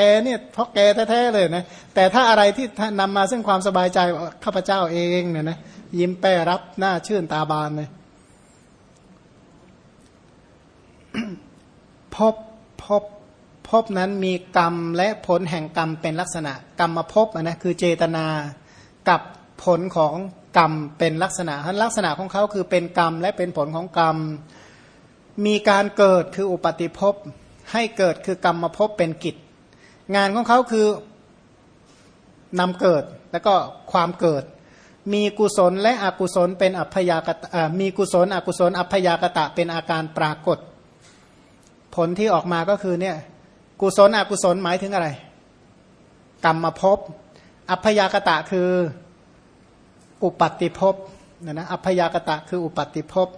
แกเนี่ยเพราะแกแท้ๆเลยนะแต่ถ้าอะไรที่นำมาซึ่งความสบายใจข้าพเจ้าเองเนี่ยนะยิ้มแป้รับหน้าชื่นตาบานเลยพบพบพบนั้นมีกรรมและผลแห่งกรรมเป็นลักษณะ กรรมมาพบนะคือเจตนากับผลของกรรมเป็นลักษณะลักษณะของเขาคือเป็นกรรมและเป็นผลของกรรม มีการเกิดคืออุปติภพให้เกิดคือกรรมมาพบเป็นกิจ งานของเขาคือนำเกิดแล้วก็ความเกิด มีกุศลและอกุศลเป็นอัพยากตะมีกุศลอกุศลอัพยากตะเป็นอาการปรากฏ ผลที่ออกมาก็คือเนี่ยกุศลอกุศลหมายถึงอะไร กรรมมาพอัพยากตะคืออุปัติภพนะนะอัพยากตะคืออุปัติภพ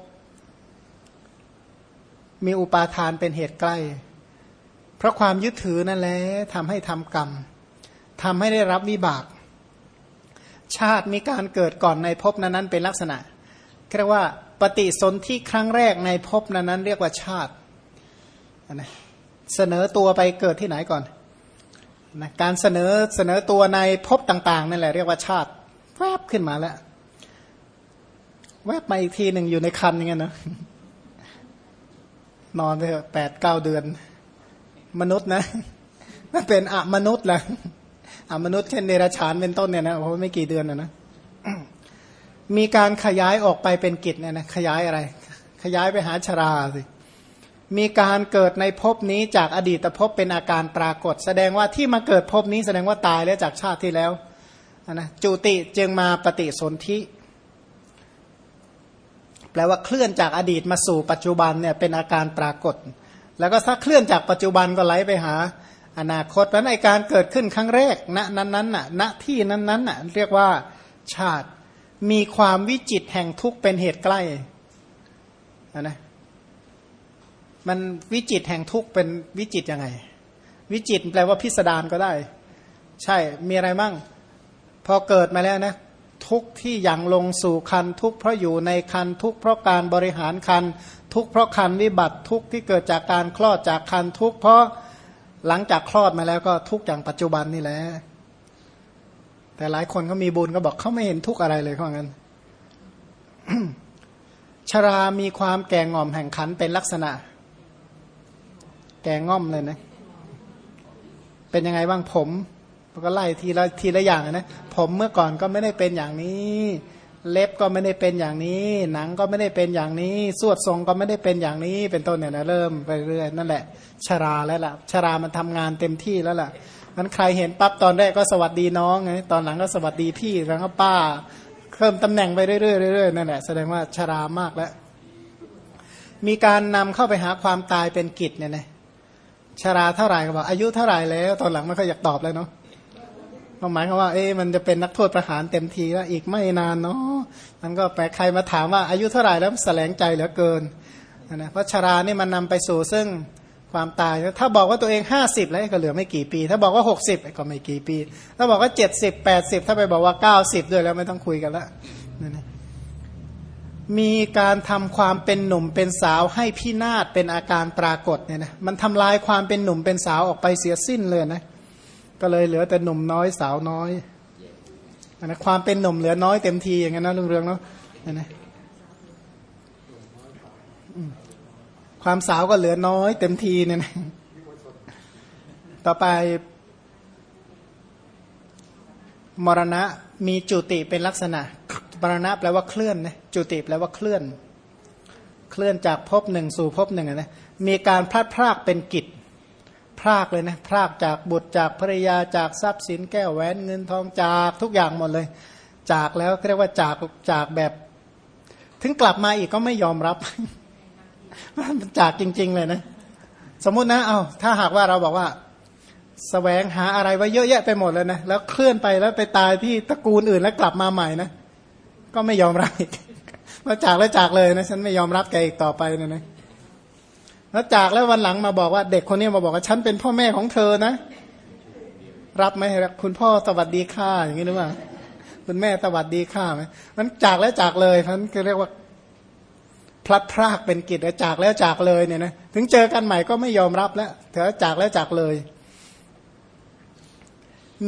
มีอุปาทานเป็นเหตุใกล้ เพราะความยึดถือนั่นแหละทำให้ทำกรรมทำให้ได้รับวิบาก ชาติมีการเกิดก่อนในภพนั้นเป็นลักษณะเรียกว่าปฏิสนธิครั้งแรกในภพนั้นเรียกว่าชาตินะเสนอตัวไปเกิดที่ไหนก่อนนะการเสนอเสนอตัวในภพต่างๆนั่นแหละเรียกว่าชาติแวบขึ้นมาแล้ว แวบมาอีกทีหนึ่งอยู่ในคันอย่างเงี้ยนะนอนไปแปดเก้าเดือน มนุษย์นะนั่นเป็นอะมนุษย์แหละอะมนุษย์เช่นเดรัจฉานเป็นต้นเนี่ยนะเพราะไม่กี่เดือนนะนะมีการขยายออกไปเป็นกิจเนี่ยนะขยายอะไร ขยายไปหาชราสิมีการเกิดในภพนี้จากอดีตภพเป็นอาการปรากฏ แสดงว่าที่มาเกิดภพนี้แสดงว่าตายแล้วจากชาติที่แล้วนะจุติจึงมาปฏิสนธิแปลว่าเคลื่อนจากอดีตมาสู่ปัจจุบันเนี่ยเป็นอาการปรากฏ แล้วก็ถ้าเคลื่อนจากปัจจุบันก็ไหลไปหา อนาคตเพราะในการเกิดขึ้นครั้งแรกณนั้นนั้นน่ะณที่นั้นนั้นน่ะเรียกว่าชาติมีความวิจิตแห่งทุกเป็นเหตุใกล้นะมันวิจิตแห่งทุกเป็นวิจิตยังไง วิจิตแปลว่าพิสดารก็ได้ ใช่มีอะไรบ้างพอเกิดมาแล้วนะทุกที่ยังลงสู่คันทุกเพราะอยู่ในคันทุกเพราะการบริหารคัน ทุกเพราะคันวิบัติทุกที่เกิดจากการคลอดจากคันทุกเพราะหลังจากคลอดมาแล้วก็ทุกอย่างปัจจุบันนี่แหละแต่หลายคนเขามีบุญก็บอกเขาไม่เห็นทุกอะไรเลยเขาบอกงั้นชรามีความแก่งอมแห่งขันเป็นลักษณะ แก่ง่อมเลยนะ เป็นยังไงบ้างผมก็ไล่ทีละทีละอย่างนะผมเมื่อก่อนก็ไม่ได้เป็นอย่างนี้ เล็บก็ไม่ได้เป็นอย่างนี้ หนังก็ไม่ได้เป็นอย่างนี้ สวดทรงก็ไม่ได้เป็นอย่างนี้ เป็นต้นเนี่ยนะเริ่มไปเรื่อยนั่นแหละ ชราแล้วล่ะ ชรามันทำงานเต็มที่แล้วล่ะมันใครเห็นปั๊บตอนแรกก็สวัสดีน้องไงตอนหลังก็สวัสดีพี่แล้วก็ป้าเพิ่มตำแหน่งไปเรื่อยๆเรื่อยๆนั่นแหละแสดงว่าชรามากแล้ว มีการนำเข้าไปหาความตายเป็นกิจเนี่ยนะชราเท่าไหร่ก็บอกอายุเท่าไหร่แล้ว ตอนหลังไม่ค่อยอยากตอบเลยเนาะ หมายความว่าเอ๊มันจะเป็นนักโทษประหารเต็มทีแล้วอีกไม่นานเนาะมันก็ไปใครมาถามว่าอายุเท่าไหร่แล้วแสลงใจเหลือเกินนะเพราะชารานี่มันนำไปสู่ซึ่งความตาย ถ้าบอกว่าตัวเองห้าสิบแล้วก็เหลือไม่กี่ปี ถ้าบอกว่าหกสิบก็ไม่กี่ปี ถ้าบอกว่าเจ็ดสิบแปดสิบถ้าไปบอกว่าเก้าสิบด้วยแล้วไม่ต้องคุยกันละนะมีการทำความเป็นหนุ่มเป็นสาวให้พินาศเป็นอาการปรากฏเนี่ยนะมันทำลายความเป็นหนุ่มเป็นสาวออกไปเสียสิ้นเลยนะ ก็เลยเหลือแต่หนุ่มน้อยสาวน้อยนะความเป็นหนุ่มเหลือน้อยเต็มทีอย่างนั้นนะลุงเรืองเนาะนะความสาวก็เหลือน้อยเต็มทีเนี่ยนะต่อไป มรณะมีจุติเป็นลักษณะ มรณะแปลว่าเคลื่อนนะจุติแปลว่าเคลื่อน เคลื่อนจากภพหนึ่งสู่ภพหนึ่งนะมีการพลัดพรากเป็นกิจ พรากเลยนะพรากจากบุตรจากภรรยาจากทรัพย์สินแก้วแหวนเงินทองจากทุกอย่างหมดเลย จากแล้วเรียกว่าจากจากแบบ ถึงกลับมาอีกก็ไม่ยอมรับมันจากจริง ๆ เลยนะ สมมุตินะเอาถ้าหากว่าเราบอกว่าสแสวงหาอะไรไว้เยอะแยะไปหมดเลยนะแล้วเคลื่อนไปแล้วไปตายที่ตระกูลอื่นแล้วกลับมาใหม่นะก็ไม่ยอมรับอีกมาจากแล้วจากเลยนะ ฉันไม่ยอมรับแกอีกต่อไปนะนะ แล้วจากแล้ววันหลังมาบอกว่าเด็กคนนี้มาบอกว่าฉันเป็นพ่อแม่ของเธอนะ รับไหมคุณพ่อสวัสดีค่าอย่างนี้หรือเปล่าคุณแม่สวัสดีค่าไหมมันจากแล้วจากเลยพันก็เรียกว่าพลัดพรากเป็นกิจจากแล้วจากเลยเนี่ยนะถึงเจอกันใหม่ก็ไม่ยอมรับแล้วเถอะจากแล้วจากเลย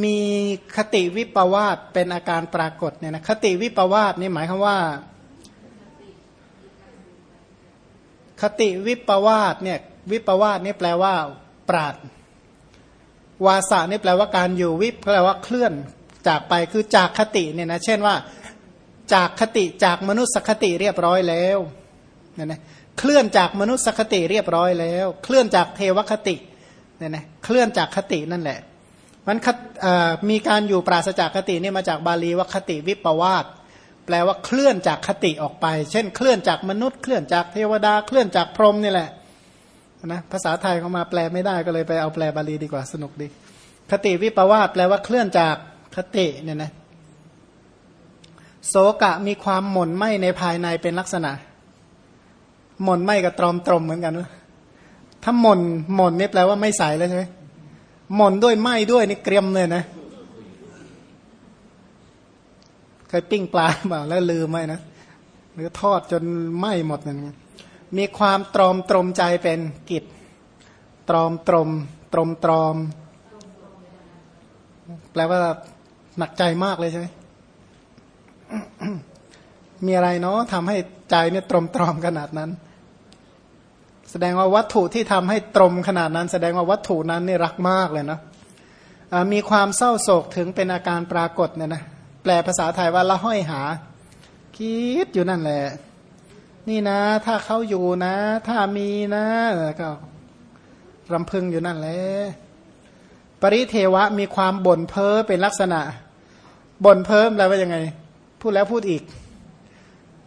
มีคติวิปวาสเป็นอาการปรากฏเนี่ยนะคติวิปวาสนี่หมายความว่า คติวิปวาสเนี่ยวิปวาสนี่แปลว่า ปราดวาสานี่แปลว่าการอยู่วิปแปลว่าเคลื่อนจากไปคือจากคติเนี่ยนะเช่นว่า จากคติจากมนุษย์สคติเรียบร้อยแล้วเนี่ยนะเคลื่อนจากมนุษย์สคติเรียบร้อยแล้ว เคลื่อนจากเทวคติเนี่ยนะเคลื่อนจากคตินั่นแหละมันมีการอยู่ปราศจากคตินี่มาจากบาลีว่าคติวิปวาส แปลว่าเคลื่อนจากคติออกไป เช่น เคลื่อนจากมนุษย์ เคลื่อนจากเทวดา เคลื่อนจากพรหมนี่แหละนะภาษาไทยเขามาแปลไม่ได้ก็เลยไปเอาแปลบาลีดีกว่าสนุกดี คติวิปวาสแปลว่าเคลื่อนจากคติเนี่ยนะโสกะมีความหม่นไหมในภายในเป็นลักษณะ หม่นไหมกับตรอมตรมเหมือนกันวะถ้าหม่นหม่นนี่แปลว่าไม่ใสแล้วใช่ไหมหม่นด้วยไหมด้วยนี่เกรียมเลยนะ เคยปิ้งปลาบ่าแล้วลืมไหมนะหรือทอดจนไหม้หมดนั่นมีความตรอมตรมใจเป็นกิจตรอมตรมตรมตรอม แปลว่าหนักใจมากเลยใช่ไหมมีอะไรเนาะทำให้ใจเนี่ยตรมตรอมขนาดนั้น แสดงว่าวัตถุที่ทำให้ตรมขนาดนั้น แสดงว่าวัตถุนั้นนี่รักมากเลยนะมีความเศร้าโศกถึงเป็นอาการปรากฏเนี่ยนะ แปลภาษาไทยว่าละห้อยหา คิดอยู่นั่นแหละ นี่นะ ถ้าเขาอยู่นะ ถ้ามีนะก็รำพึงอยู่นั่นแหละปริเทวะมีความบ่นเพ้อเป็นลักษณะบ่นเพิ่มแล้วว่ายังไง พูดแล้วพูดอีก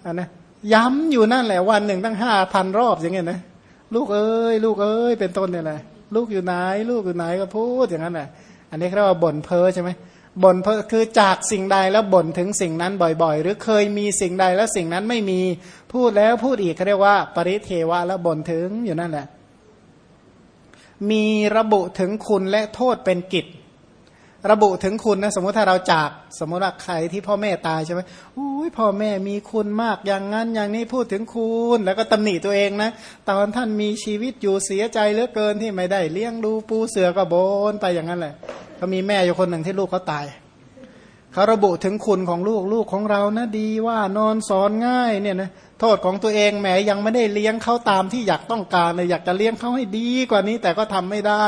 อันนะย้ำอยู่นั่นแหละวันหนึ่งตั้งห้าพันรอบอย่างเงี้ยนะลูกเอ้ยลูกเอ้ยเป็นต้นเนี่ยแหละลูกอยู่ไหน ลูกอยู่ไหนก็พูดอย่างนั้นแหละอันนี้เรียกว่าบ่นเพ้อใช่ไหม บ่นเพ้อคือจากสิ่งใดแล้วบ่นถึงสิ่งนั้นบ่อยๆ หรือเคยมีสิ่งใดแล้วสิ่งนั้นไม่มีพูดแล้วพูดอีกเขาเรียกว่า ปริเทวะแล้วบ่นถึงอยู่นั่นแหละ มีระบุถึงคุณและโทษเป็นกิจ ระบุถึงคุณนะสมมติถ้าเราจากสมมติว่าใครที่พ่อแม่ตายใช่ไหมอุ้ยพ่อแม่มีคุณมากอย่างนั้นอย่างนี้พูดถึงคุณ แล้วก็ตำหนิตัวเองนะตอนท่านมีชีวิตอยู่เสียใจเหลือเกินที่ไม่ได้เลี้ยงดูปูเสือก็โบนไปอย่างนั้นแหละก็มีแม่อยู่คนหนึ่งที่ลูกเขาตายเขาระบุถึงคุณของลูกลูกของเรานะดีว่านอนสอนง่ายเนี่ยนะโทษของตัวเองแหมยังไม่ได้เลี้ยงเขาตามที่อยากต้องการเลยอยากจะเลี้ยงเขาให้ดีกว่านี้แต่ก็ทำไม่ได้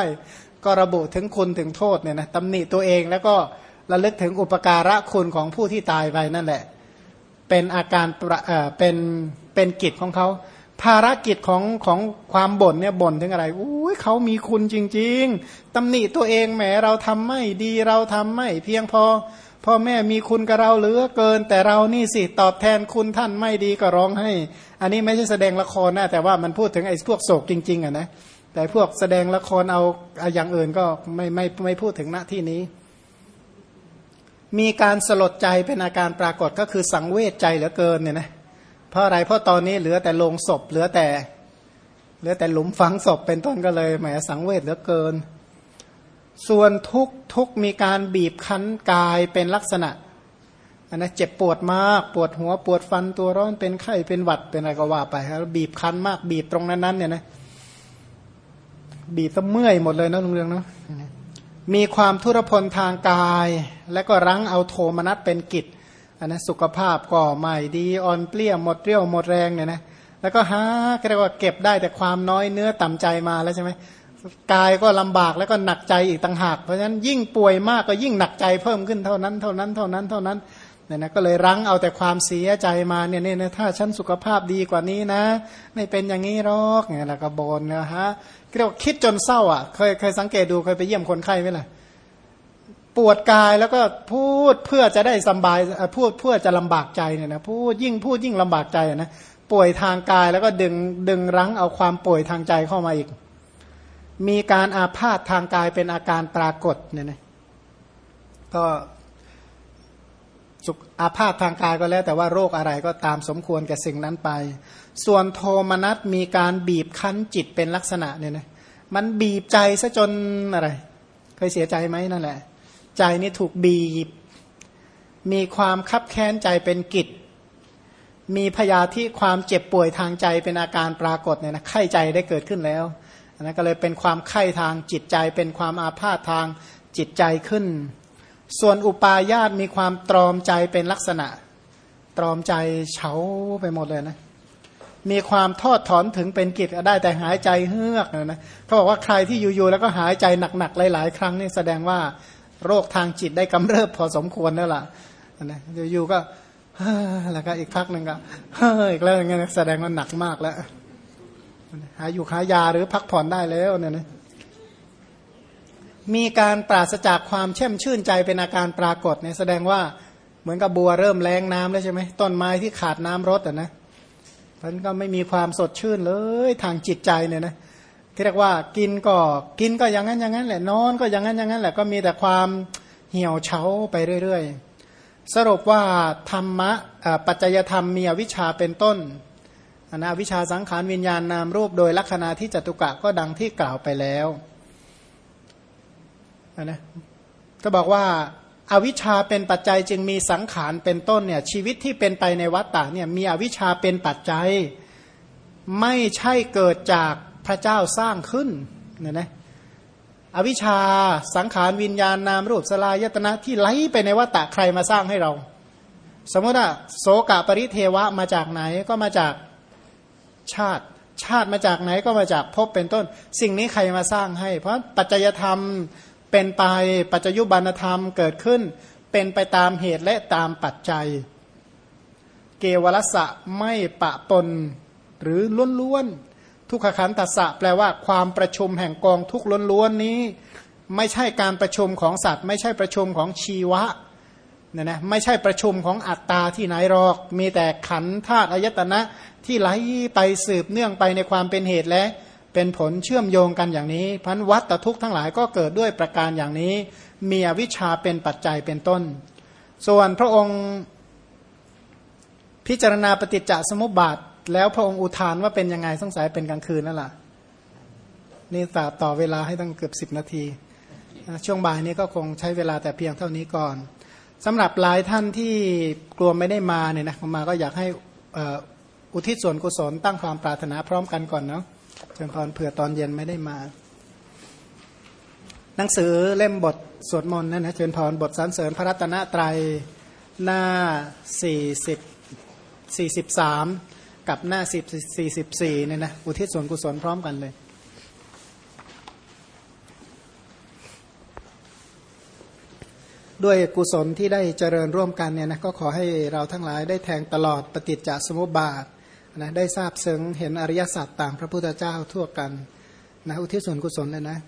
ก็ระบุถึงคุณถึงโทษเนี่ยนะตำหนิตัวเองแล้วก็ระลึกถึงอุปการะคุณของผู้ที่ตายไปนั่นแหละ เป็นอาการเอ่อเป็นเป็นกิจของเขาภารกิจของของความบ่นเนี่ยบ่นถึงอะไรอุ้ยเขามีคุณจริง ๆตำหนิตัวเองแหมเราทำไม่ดีเราทำไม่เพียงพอพ่อแม่มีคุณกับเราเหลือเกิน แต่เรานี่สิตอบแทนคุณท่านไม่ดีก็ร้องให้ อันนี้ไม่ใช่แสดงละครนะแต่ว่ามันพูดถึงไอ้พวกโศกจริง ๆอะนะ แต่พวกแสดงละครเอาอย่างอื่นก็ไม่ไม่ไม่พูดถึงหน้าที่นี้ มีการสลดใจเป็นอาการปรากฏก็คือสังเวชใจเหลือเกินเนี่ยนะเพราะอะไรเพราะตอนนี้เหลือแต่โลงศพเหลือแต่ เหลือแต่หลุมฝังศพเป็นต้นก็เลยแหมสังเวชเหลือเกิน ส่วนทุกทุกมีการบีบคั้นกายเป็นลักษณะอันนะเจ็บปวดมากปวดหัวปวดฟันตัวร้อนเป็นไข้เป็นหวัดเป็นอะไรก็ว่าไปครับบีบคั้นมากบีบตรงนั้นนั้นเนี่ยนะ บีบซะเมื่อยหมดเลยนะลุงเรืองเนาะมีความทุรพลทางกาย และก็รั้งเอาโทมนัสเป็นกิจอันนะสุขภาพก็ไม่ดีอ่อนเปลี้ยหมดเรี่ยวหมดแรงเนี่ยนะแล้วก็หาเรียกว่าเก็บได้แต่ความน้อยเนื้อต่ำใจมาแล้วใช่ไหมกายก็ลำบากแล้วก็หนักใจอีกต่างหาก เพราะฉะนั้นยิ่งป่วยมากก็ยิ่งหนักใจเพิ่มขึ้นเท่านั้นเท่านั้นเท่านั้นเท่านั้น เนี่ยนะก็เลยรั้งเอาแต่ความเสียใจมาเนี่ยเนี่ยถ้าฉันสุขภาพดีกว่านี้นะ ไม่เป็นอย่างนี้หรอกเนี่ยแล้วก็บนนะฮะเรียกว่าคิดจนเศร้าอะเคยเคยสังเกตดูเคยไปเยี่ยมคนไข้ไหมล่ะปวดกายแล้วก็พูดเพื่อจะได้สบายพูดเพื่อจะลำบากใจเนี่ยนะพูดยิ่งพูดยิ่งลำบากใจนะป่วยทางกายแล้วก็ดึงดึงรั้งเอาความป่วยทางใจเข้ามาอีก มีการอาพาธทางกายเป็นอาการปรากฏเนี่ยนะก็ สุขอาพาธทางกายก็แล้ว แต่ว่าโรคอะไรก็ตามสมควรกับสิ่งนั้นไป ส่วนโทมนัสมีการบีบคั้นจิตเป็นลักษณะเนี่ยนะมันบีบใจซะจนอะไร เคยเสียใจไหมนั่นแหละ ใจนี่ถูกบีบ มีความคับแค้นใจเป็นกิจ มีพยาธิความเจ็บป่วยทางใจเป็นอาการปรากฏเนี่ยนะไข้ใจได้เกิดขึ้นแล้วนนก็เลยเป็นความไข้ทางจิตใจเป็นความอาพาธทางจิตใจขึ้น ส่วนอุปาญาตมีความตรอมใจเป็นลักษณะ ตรอมใจเฉาไปหมดเลยนะ มีความทอดถอนถึงเป็นกิจก็ได้แต่หายใจเฮือกนะนะเขาบอกว่าใครที่อยู่ๆแล้วก็หายใจหนักๆหลาย ๆ ครั้งนี่แสดงว่าโรคทางจิตได้กำเริบพอสมควรแล้วล่ะนะอยู่ๆก็แล้วก็อีกพักหนึ่งก็อีกแล้วอย่างเงี้ยแสดงว่าหนักมากแล้วหาอยู่หายาหรือพักผ่อนได้แล้วเนี่ยนะ มีการปราศจากความเช่มชื่นใจเป็นอาการปรากฏเนี่ยแสดงว่าเหมือนกับบัวเริ่มแรงน้ำแล้วใช่ไหมต้นไม้ที่ขาดน้ำรดอะนะมันก็ไม่มีความสดชื่นเลยทางจิตใจเนี่ยนะที่เรียกว่ากินก็กินก็อย่างนั้นอย่างนั้นแหละนอนก็อย่างนั้นอย่างนั้นแหละก็มีแต่ความเหี่ยวเฉาไปเรื่อย ๆ สรุปว่าธรรมะปัจจยธรรมมีอวิชชาเป็นต้นอนะวิชาสังขารวิญญาณนามรูปโดยลักษณะที่จตุกะก็ดังที่กล่าวไปแล้ว นะก็บอกว่าอาวิชชาเป็นปัจจัยจึงมีสังขารเป็นต้นเนี่ยชีวิตที่เป็นไปในวัฏฏะเนี่ยมีอวิชชาเป็นปัจจัย ไม่ใช่เกิดจากพระเจ้าสร้างขึ้นเนี่ยนะอวิชชาสังขารวิญญาณนามรูปสลายตนะที่ไหลไปในวัฏฏะใครมาสร้างให้เรา สมมติว่าโสกะปริเทวะมาจากไหนก็มาจากชาติ ชาติมาจากไหนก็มาจากพบเป็นต้น สิ่งนี้ใครมาสร้างให้ เพราะปัจจัยธรรม เป็นไปปัจจยุบันธรรมเกิดขึ้น เป็นไปตามเหตุและตามปัจจัย เกวรสะไม่ปะปนหรือล้วนๆทุกขขันตัสสะแปลว่าความประชุมแห่งกองทุกล้วนๆนี้ ไม่ใช่การประชุมของสัตว์ ไม่ใช่ประชุมของชีวะเนี่ยนะไม่ใช่ประชุมของอัตตาที่ไหนหรอก มีแต่ขันธาตุอายตนะที่ไหลไปสืบเนื่องไปในความเป็นเหตุและ เป็นผลเชื่อมโยงกันอย่างนี้พันวัตตทุกทั้งหลายก็เกิดด้วยประการอย่างนี้ มีอวิชชาเป็นปัจจัยเป็นต้น ส่วนพระองค์พิจารณาปฏิจจสมุปบาท แล้วพระองค์อุทานว่าเป็นยังไงสงสัยเป็นกลางคืนนั่นแหละนี่ต่อต่อเวลาให้ตั้งเกือบสิบนาที ช่วงบ่ายนี้ก็คงใช้เวลาแต่เพียงเท่านี้ก่อนสำหรับหลายท่านที่กลัวไม่ได้มาเนี่ยนะมาก็อยากให้อุทิศส่วนกุศลตั้งความปรารถนาพร้อมกันก่อนเนาะ เชิญพรเผื่อตอนเย็นไม่ได้มา หนังสือเล่มบทสวดมนต์นั่นนะเชิญพรบทสรรเสริญพระรัตนตรัยหน้าสี่สิบสี่สิบสามกับหน้าสิบสี่สิบสี่เนี่ยนะอุทิศส่วนกุศลพร้อมกันเลยด้วยกุศลที่ได้เจริญร่วมกันเนี่ยนะก็ขอให้เราทั้งหลายได้แทงตลอดปฏิจจสมุปบาท นะได้ทราบซึ้งเห็นอริยสัจต่างพระพุทธเจ้าทั่วกันนะอุทิศส่วนกุศลเลยนะ